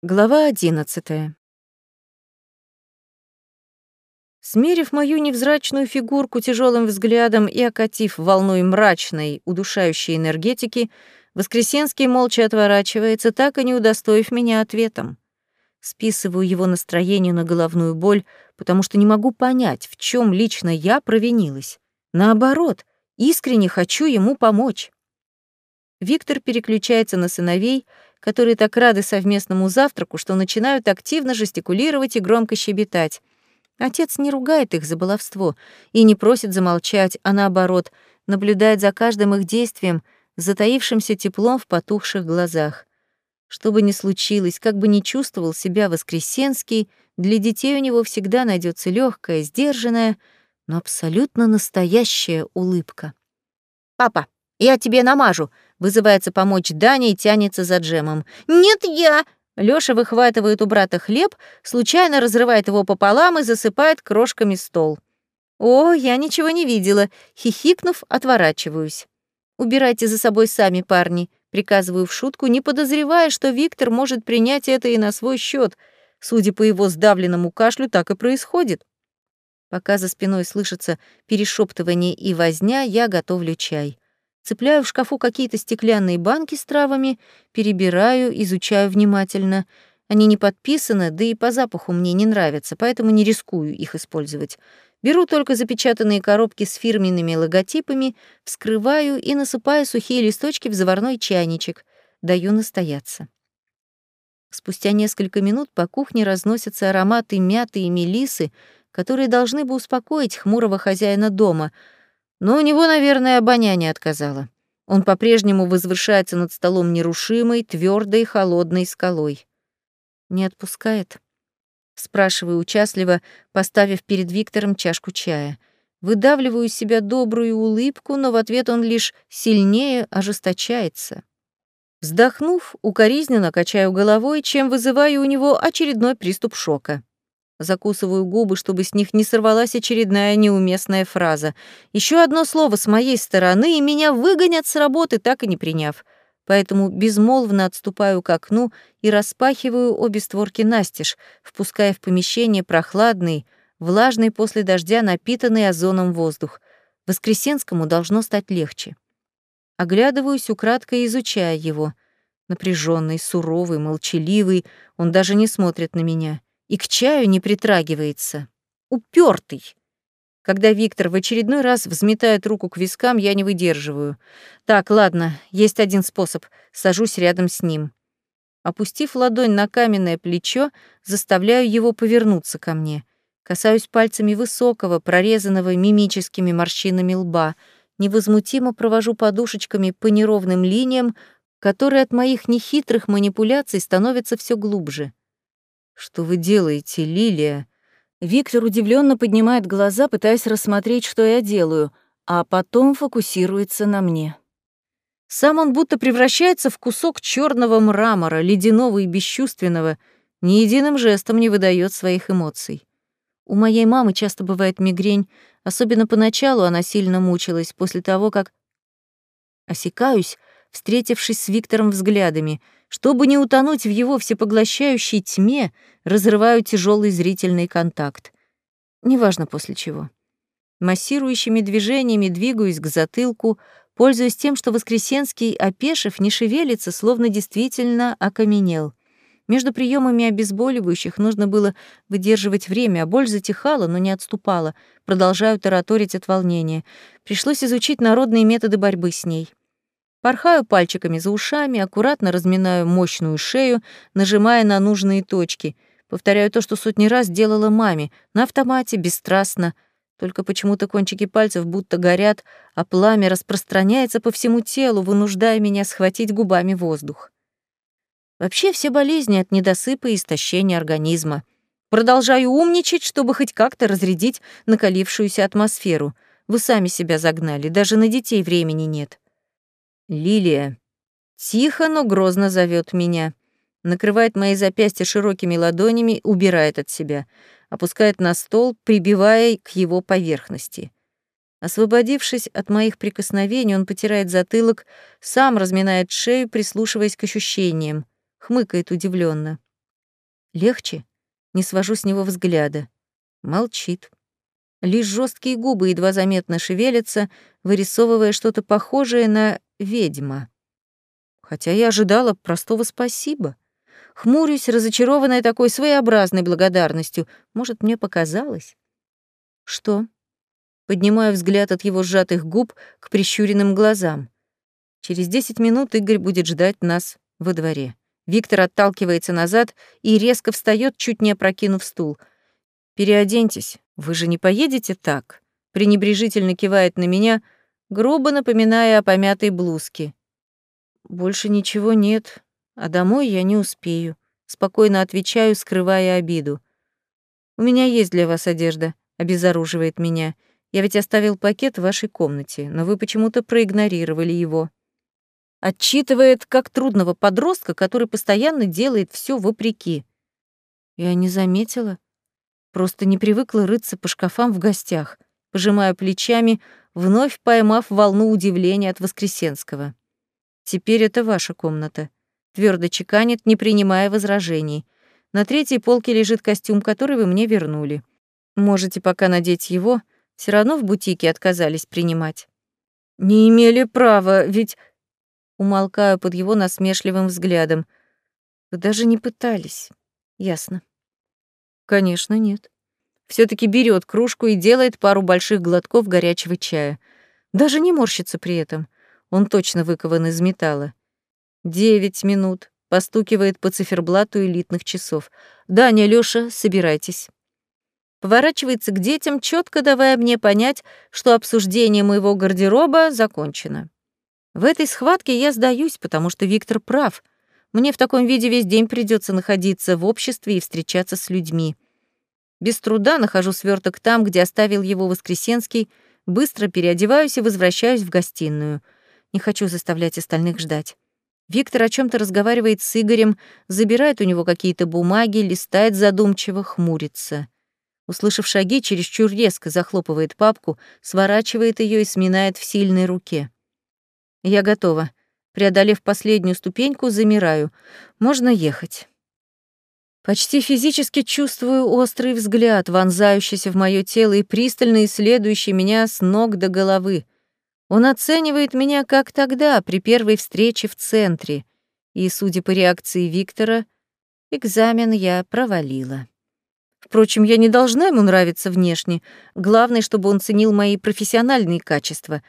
Глава одиннадцатая. Смерив мою невзрачную фигурку тяжелым взглядом и окатив волной мрачной, удушающей энергетики, Воскресенский молча отворачивается, так и не удостоив меня ответом. Списываю его настроение на головную боль, потому что не могу понять, в чем лично я провинилась. Наоборот, искренне хочу ему помочь. Виктор переключается на сыновей, которые так рады совместному завтраку, что начинают активно жестикулировать и громко щебетать. Отец не ругает их за баловство и не просит замолчать, а наоборот, наблюдает за каждым их действием, затаившимся теплом в потухших глазах. Что бы ни случилось, как бы ни чувствовал себя Воскресенский, для детей у него всегда найдется легкая, сдержанная, но абсолютно настоящая улыбка. «Папа, я тебе намажу!» — вызывается помочь Даня и тянется за джемом. «Нет, я!» Лёша выхватывает у брата хлеб, случайно разрывает его пополам и засыпает крошками стол. «О, я ничего не видела», — хихикнув, отворачиваюсь. «Убирайте за собой сами, парни», — приказываю в шутку, не подозревая, что Виктор может принять это и на свой счет. Судя по его сдавленному кашлю, так и происходит. Пока за спиной слышится перешептывание и возня, я готовлю чай. Цепляю в шкафу какие-то стеклянные банки с травами, перебираю, изучаю внимательно. Они не подписаны, да и по запаху мне не нравятся, поэтому не рискую их использовать. Беру только запечатанные коробки с фирменными логотипами, вскрываю и насыпаю сухие листочки в заварной чайничек. Даю настояться. Спустя несколько минут по кухне разносятся ароматы мяты и мелисы, которые должны бы успокоить хмурого хозяина дома — но у него, наверное, обоняние отказало. Он по-прежнему возвышается над столом нерушимой, твердой, холодной скалой. «Не отпускает?» — спрашиваю участливо, поставив перед Виктором чашку чая. Выдавливаю из себя добрую улыбку, но в ответ он лишь сильнее ожесточается. Вздохнув, укоризненно качаю головой, чем вызываю у него очередной приступ шока. Закусываю губы, чтобы с них не сорвалась очередная неуместная фраза. Еще одно слово с моей стороны, и меня выгонят с работы, так и не приняв. Поэтому безмолвно отступаю к окну и распахиваю обе створки настежь, впуская в помещение прохладный, влажный после дождя, напитанный озоном воздух. Воскресенскому должно стать легче. Оглядываюсь, украдкой изучая его. Напряженный, суровый, молчаливый, он даже не смотрит на меня и к чаю не притрагивается. Упертый. Когда Виктор в очередной раз взметает руку к вискам, я не выдерживаю. Так, ладно, есть один способ. Сажусь рядом с ним. Опустив ладонь на каменное плечо, заставляю его повернуться ко мне. Касаюсь пальцами высокого, прорезанного мимическими морщинами лба. Невозмутимо провожу подушечками по неровным линиям, которые от моих нехитрых манипуляций становятся все глубже. «Что вы делаете, Лилия?» Виктор удивленно поднимает глаза, пытаясь рассмотреть, что я делаю, а потом фокусируется на мне. Сам он будто превращается в кусок черного мрамора, ледяного и бесчувственного, ни единым жестом не выдает своих эмоций. У моей мамы часто бывает мигрень, особенно поначалу она сильно мучилась, после того, как... Осекаюсь, встретившись с Виктором взглядами — чтобы не утонуть в его всепоглощающей тьме, разрываю тяжелый зрительный контакт. Неважно после чего. Массирующими движениями двигаюсь к затылку, пользуясь тем, что Воскресенский, опешив, не шевелится, словно действительно окаменел. Между приемами обезболивающих нужно было выдерживать время, а боль затихала, но не отступала. Продолжаю тараторить от волнения. Пришлось изучить народные методы борьбы с ней. Порхаю пальчиками за ушами, аккуратно разминаю мощную шею, нажимая на нужные точки. Повторяю то, что сотни раз делала маме, на автомате, бесстрастно. Только почему-то кончики пальцев будто горят, а пламя распространяется по всему телу, вынуждая меня схватить губами воздух. Вообще все болезни от недосыпа и истощения организма. Продолжаю умничать, чтобы хоть как-то разрядить накалившуюся атмосферу. Вы сами себя загнали, даже на детей времени нет. Лилия. Тихо, но грозно зовет меня. Накрывает мои запястья широкими ладонями, убирает от себя. Опускает на стол, прибивая к его поверхности. Освободившись от моих прикосновений, он потирает затылок, сам разминает шею, прислушиваясь к ощущениям. Хмыкает удивленно. Легче? Не свожу с него взгляда. Молчит. Лишь жесткие губы едва заметно шевелятся, вырисовывая что-то похожее на ведьма. Хотя я ожидала простого спасибо. Хмурюсь, разочарованная такой своеобразной благодарностью. Может, мне показалось? Что? Поднимаю взгляд от его сжатых губ к прищуренным глазам. Через десять минут Игорь будет ждать нас во дворе. Виктор отталкивается назад и резко встает, чуть не опрокинув стул. «Переоденьтесь, вы же не поедете так?» пренебрежительно кивает на меня, грубо напоминая о помятой блузке. «Больше ничего нет, а домой я не успею. Спокойно отвечаю, скрывая обиду. У меня есть для вас одежда, обезоруживает меня. Я ведь оставил пакет в вашей комнате, но вы почему-то проигнорировали его. Отчитывает как трудного подростка, который постоянно делает все вопреки. Я не заметила. Просто не привыкла рыться по шкафам в гостях. Пожимаю плечами, вновь поймав волну удивления от Воскресенского. Теперь это ваша комната твердо чеканит, не принимая возражений. На третьей полке лежит костюм, который вы мне вернули. Можете пока надеть его, все равно в бутике отказались принимать. Не имели права, ведь... Умолкаю под его насмешливым взглядом. Вы даже не пытались. Ясно. Конечно, нет. Все таки берет кружку и делает пару больших глотков горячего чая. Даже не морщится при этом. Он точно выкован из металла. Девять минут. Постукивает по циферблату элитных часов. «Даня, Лёша, собирайтесь». Поворачивается к детям, четко давая мне понять, что обсуждение моего гардероба закончено. В этой схватке я сдаюсь, потому что Виктор прав. Мне в таком виде весь день придется находиться в обществе и встречаться с людьми. Без труда нахожу сверток там, где оставил его Воскресенский, быстро переодеваюсь и возвращаюсь в гостиную. Не хочу заставлять остальных ждать. Виктор о чем то разговаривает с Игорем, забирает у него какие-то бумаги, листает задумчиво, хмурится. Услышав шаги, чересчур резко захлопывает папку, сворачивает ее и сминает в сильной руке. Я готова. Преодолев последнюю ступеньку, замираю. Можно ехать. Почти физически чувствую острый взгляд, вонзающийся в мое тело и пристально исследующий меня с ног до головы — он оценивает меня как тогда, при первой встрече в центре. И, судя по реакции Виктора, экзамен я провалила. Впрочем, я не должна ему нравиться внешне. Главное, чтобы он ценил мои профессиональные качества.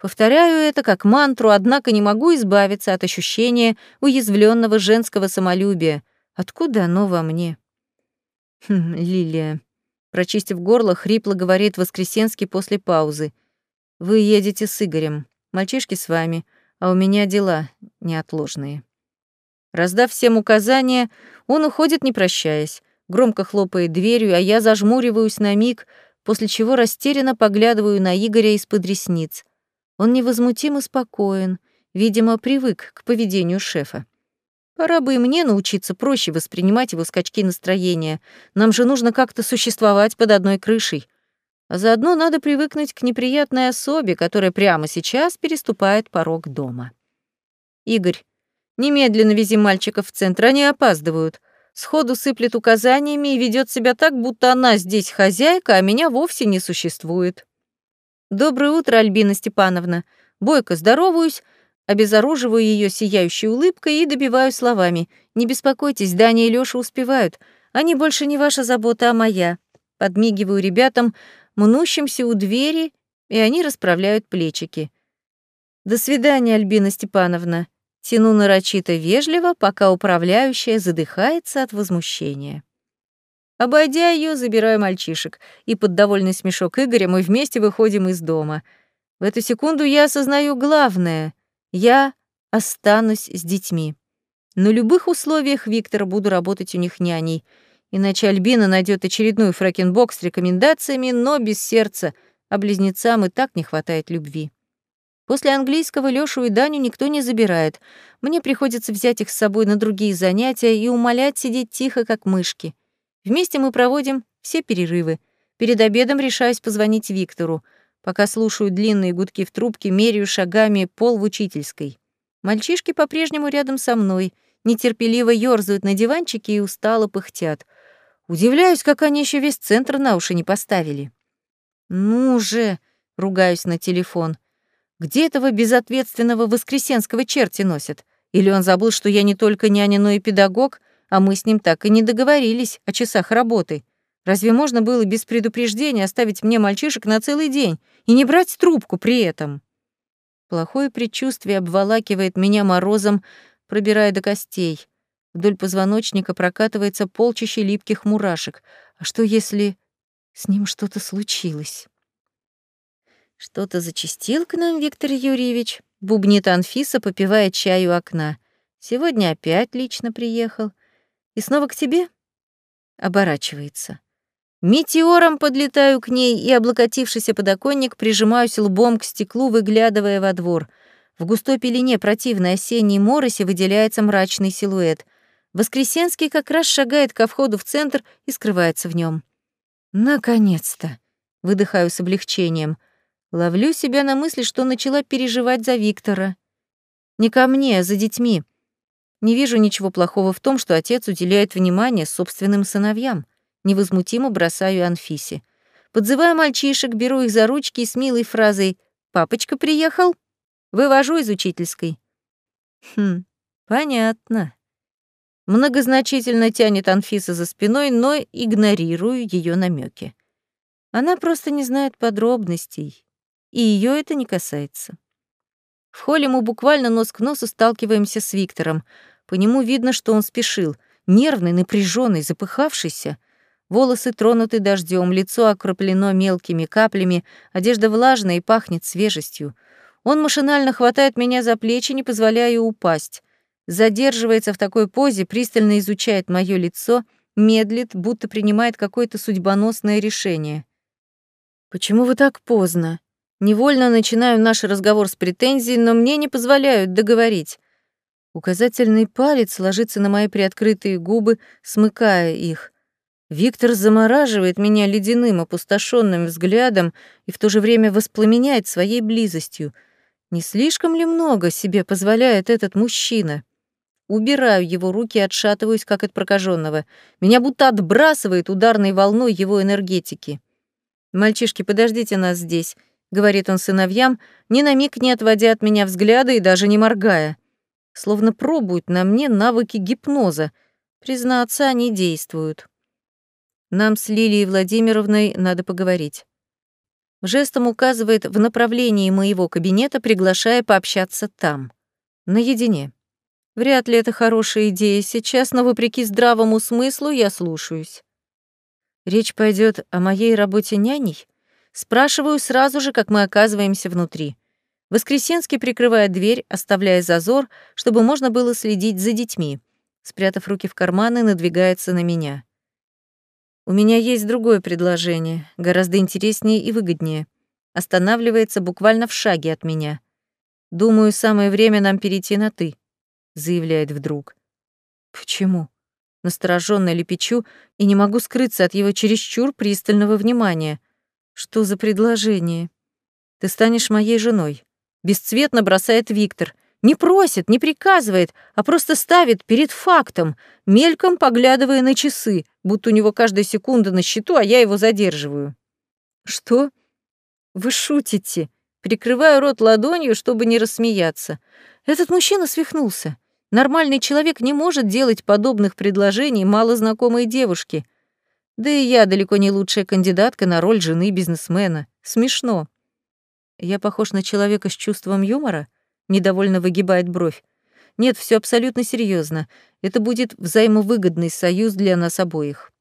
Повторяю это как мантру, однако не могу избавиться от ощущения уязвленного женского самолюбия. Откуда оно во мне? Хм, Лилия. Прочистив горло, хрипло говорит Воскресенский после паузы — вы едете с Игорем, мальчишки с вами, а у меня дела неотложные. Раздав всем указания, он уходит, не прощаясь, громко хлопает дверью, а я зажмуриваюсь на миг, после чего растерянно поглядываю на Игоря из-под ресниц. Он невозмутимо спокоен, видимо, привык к поведению шефа. Пора бы и мне научиться проще воспринимать его скачки настроения. Нам же нужно как-то существовать под одной крышей. А заодно надо привыкнуть к неприятной особе, которая прямо сейчас переступает порог дома. Игорь, немедленно вези мальчиков в центр, они опаздывают. Сходу сыплет указаниями и ведет себя так, будто она здесь хозяйка, а меня вовсе не существует. Доброе утро, Альбина Степановна. Бойко здороваюсь, обезоруживаю ее сияющей улыбкой и добиваю словами. Не беспокойтесь, Даня и Лёша успевают. Они больше не ваша забота, а моя. Подмигиваю ребятам, мнущимся у двери, и они расправляют плечики. «До свидания, Альбина Степановна», тяну нарочито вежливо, пока управляющая задыхается от возмущения. Обойдя ее, забираю мальчишек, и под довольный смешок Игоря мы вместе выходим из дома. В эту секунду я осознаю главное — я останусь с детьми. На любых условиях Виктора буду работать у них няней — Иначе Альбина найдет очередную фрекен Бок с рекомендациями, но без сердца, а близнецам и так не хватает любви. После английского Лёшу и Даню никто не забирает. Мне приходится взять их с собой на другие занятия и умолять сидеть тихо, как мышки. Вместе мы проводим все перерывы. Перед обедом решаюсь позвонить Виктору. Пока слушаю длинные гудки в трубке, меряю шагами пол в учительской. Мальчишки по-прежнему рядом со мной — нетерпеливо ёрзают на диванчике и устало пыхтят. Удивляюсь, как они еще весь центр на уши не поставили. «Ну же!» — ругаюсь на телефон. «Где этого безответственного воскресенского черти носят? Или он забыл, что я не только няня, но и педагог, а мы с ним так и не договорились о часах работы? Разве можно было без предупреждения оставить мне мальчишек на целый день и не брать трубку при этом?» Плохое предчувствие обволакивает меня морозом, пробирая до костей. Вдоль позвоночника прокатывается полчище липких мурашек. А что если с ним что-то случилось? Что-то зачастил к нам, Виктор Юрьевич, бубнит Анфиса, попивая чай у окна. Сегодня опять лично приехал. И снова к тебе? Оборачивается. Метеором подлетаю к ней и, облокотившийся подоконник, прижимаюсь лбом к стеклу, выглядывая во двор. В густой пелене противной осенней мороси выделяется мрачный силуэт. Воскресенский как раз шагает ко входу в центр и скрывается в нем. Наконец-то! Выдыхаю с облегчением. Ловлю себя на мысли, что начала переживать за Виктора. Не ко мне, а за детьми. Не вижу ничего плохого в том, что отец уделяет внимание собственным сыновьям. Невозмутимо бросаю Анфисе. Подзываю мальчишек, беру их за ручки и с милой фразой «Папочка приехал?» Вывожу из учительской. Хм, понятно. Многозначительно тянет Анфиса за спиной, но игнорирую ее намеки. Она просто не знает подробностей, и ее это не касается. В холле мы буквально нос к носу сталкиваемся с Виктором. По нему видно, что он спешил, нервный, напряженный, запыхавшийся. Волосы тронуты дождем, лицо окроплено мелкими каплями, одежда влажная и пахнет свежестью. Он машинально хватает меня за плечи, не позволяя упасть. Задерживается в такой позе, пристально изучает мое лицо, медлит, будто принимает какое-то судьбоносное решение. «Почему вы так поздно?» Невольно начинаю наш разговор с претензией, но мне не позволяют договорить. Указательный палец ложится на мои приоткрытые губы, смыкая их. Виктор замораживает меня ледяным, опустошенным взглядом и в то же время воспламеняет своей близостью. Не слишком ли много себе позволяет этот мужчина? Убираю его руки и отшатываюсь, как от прокаженного. Меня будто отбрасывает ударной волной его энергетики. «Мальчишки, подождите нас здесь», — говорит он сыновьям, ни на миг не отводя от меня взгляда и даже не моргая. Словно пробуют на мне навыки гипноза. Признаться, они действуют. Нам с Лилией Владимировной надо поговорить. Жестом указывает в направлении моего кабинета, приглашая пообщаться там. Наедине. Вряд ли это хорошая идея сейчас, но вопреки здравому смыслу я слушаюсь. Речь пойдет о моей работе няней? Спрашиваю сразу же, как мы оказываемся внутри. Воскресенский прикрывает дверь, оставляя зазор, чтобы можно было следить за детьми. Спрятав руки в карманы, надвигается на меня. У меня есть другое предложение, гораздо интереснее и выгоднее. Останавливается буквально в шаге от меня. Думаю, самое время нам перейти на «ты», заявляет вдруг. Почему? Настороженно лепечу и не могу скрыться от его чересчур пристального внимания. Что за предложение? Ты станешь моей женой. Бесцветно бросает Виктор — не просит, не приказывает, а просто ставит перед фактом, мельком поглядывая на часы, будто у него каждая секунда на счету, а я его задерживаю. Что? Вы шутите? Прикрываю рот ладонью, чтобы не рассмеяться. Этот мужчина свихнулся. Нормальный человек не может делать подобных предложений малознакомой девушке. Да и я далеко не лучшая кандидатка на роль жены бизнесмена. Смешно. Я похож на человека с чувством юмора? Недовольно выгибает бровь. Нет, все абсолютно серьезно. Это будет взаимовыгодный союз для нас обоих.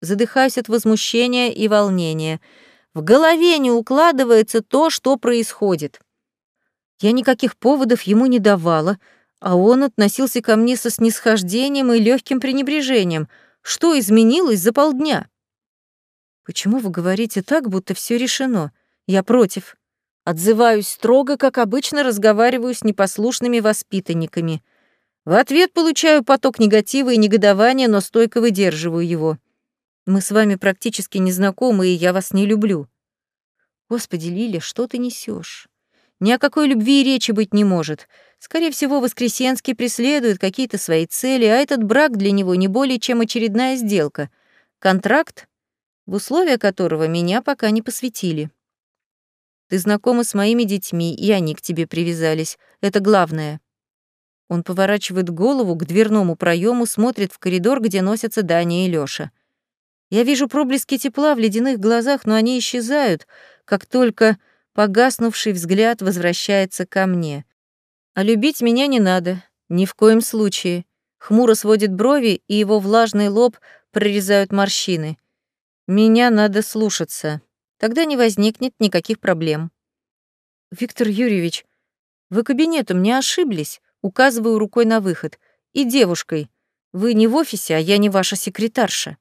Задыхаюсь от возмущения и волнения. В голове не укладывается то, что происходит. Я никаких поводов ему не давала, а он относился ко мне со снисхождением и легким пренебрежением. Что изменилось за полдня? Почему вы говорите так, будто все решено? Я против. Отзываюсь строго, как обычно разговариваю с непослушными воспитанниками. В ответ получаю поток негатива и негодования, но стойко выдерживаю его. Мы с вами практически не знакомы, и я вас не люблю. Господи, Лиля, что ты несешь? Ни о какой любви и речи быть не может. Скорее всего, Воскресенский преследует какие-то свои цели, а этот брак для него не более чем очередная сделка. Контракт, в условия которого меня пока не посвятили. Ты знакома с моими детьми, и они к тебе привязались. Это главное. Он поворачивает голову к дверному проему, смотрит в коридор, где носятся Даня и Лёша. Я вижу проблески тепла в ледяных глазах, но они исчезают, как только Погаснувший взгляд возвращается ко мне. А любить меня не надо, ни в коем случае. Хмуро сводит брови, и его влажный лоб прорезают морщины. Меня надо слушаться. Тогда не возникнет никаких проблем. Виктор Юрьевич, вы кабинетом не ошиблись, указываю рукой на выход. И девушкой. Вы не в офисе, а я не ваша секретарша.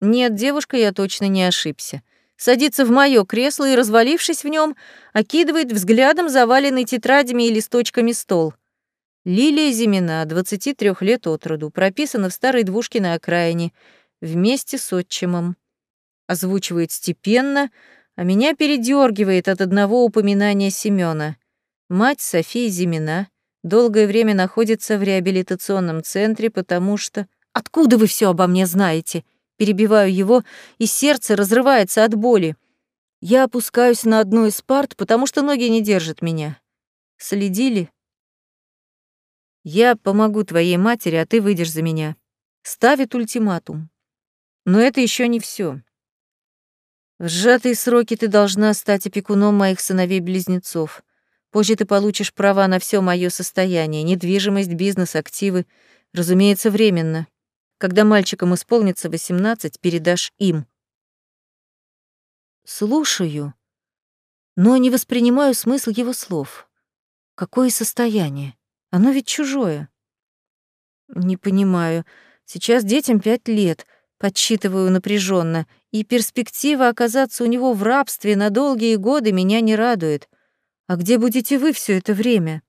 Нет, девушка, я точно не ошибся садится в мое кресло и, развалившись в нем, окидывает взглядом заваленный тетрадями и листочками стол. Лилия Зимина, 23 лет от роду, прописана в старой двушке на окраине, вместе с отчимом. Озвучивает степенно, а меня передергивает от одного упоминания Семёна. Мать София Зимина долгое время находится в реабилитационном центре, потому что... «Откуда вы все обо мне знаете?» Перебиваю его, и сердце разрывается от боли. Я опускаюсь на одну из парт, потому что ноги не держат меня. Следили? Я помогу твоей матери, а ты выйдешь за меня. Ставит ультиматум. Но это еще не все. В сжатые сроки ты должна стать опекуном моих сыновей-близнецов. Позже ты получишь права на все мое состояние, недвижимость, бизнес, активы, разумеется, временно. Когда мальчикам исполнится 18, передашь им. Слушаю, но не воспринимаю смысл его слов. Какое состояние? Оно ведь чужое. Не понимаю. Сейчас детям пять лет, подсчитываю напряженно, и перспектива оказаться у него в рабстве на долгие годы меня не радует. А где будете вы все это время?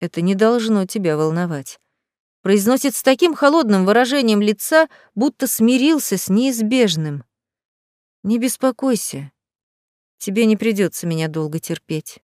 Это не должно тебя волновать произносит с таким холодным выражением лица, будто смирился с неизбежным. «Не беспокойся, тебе не придется меня долго терпеть».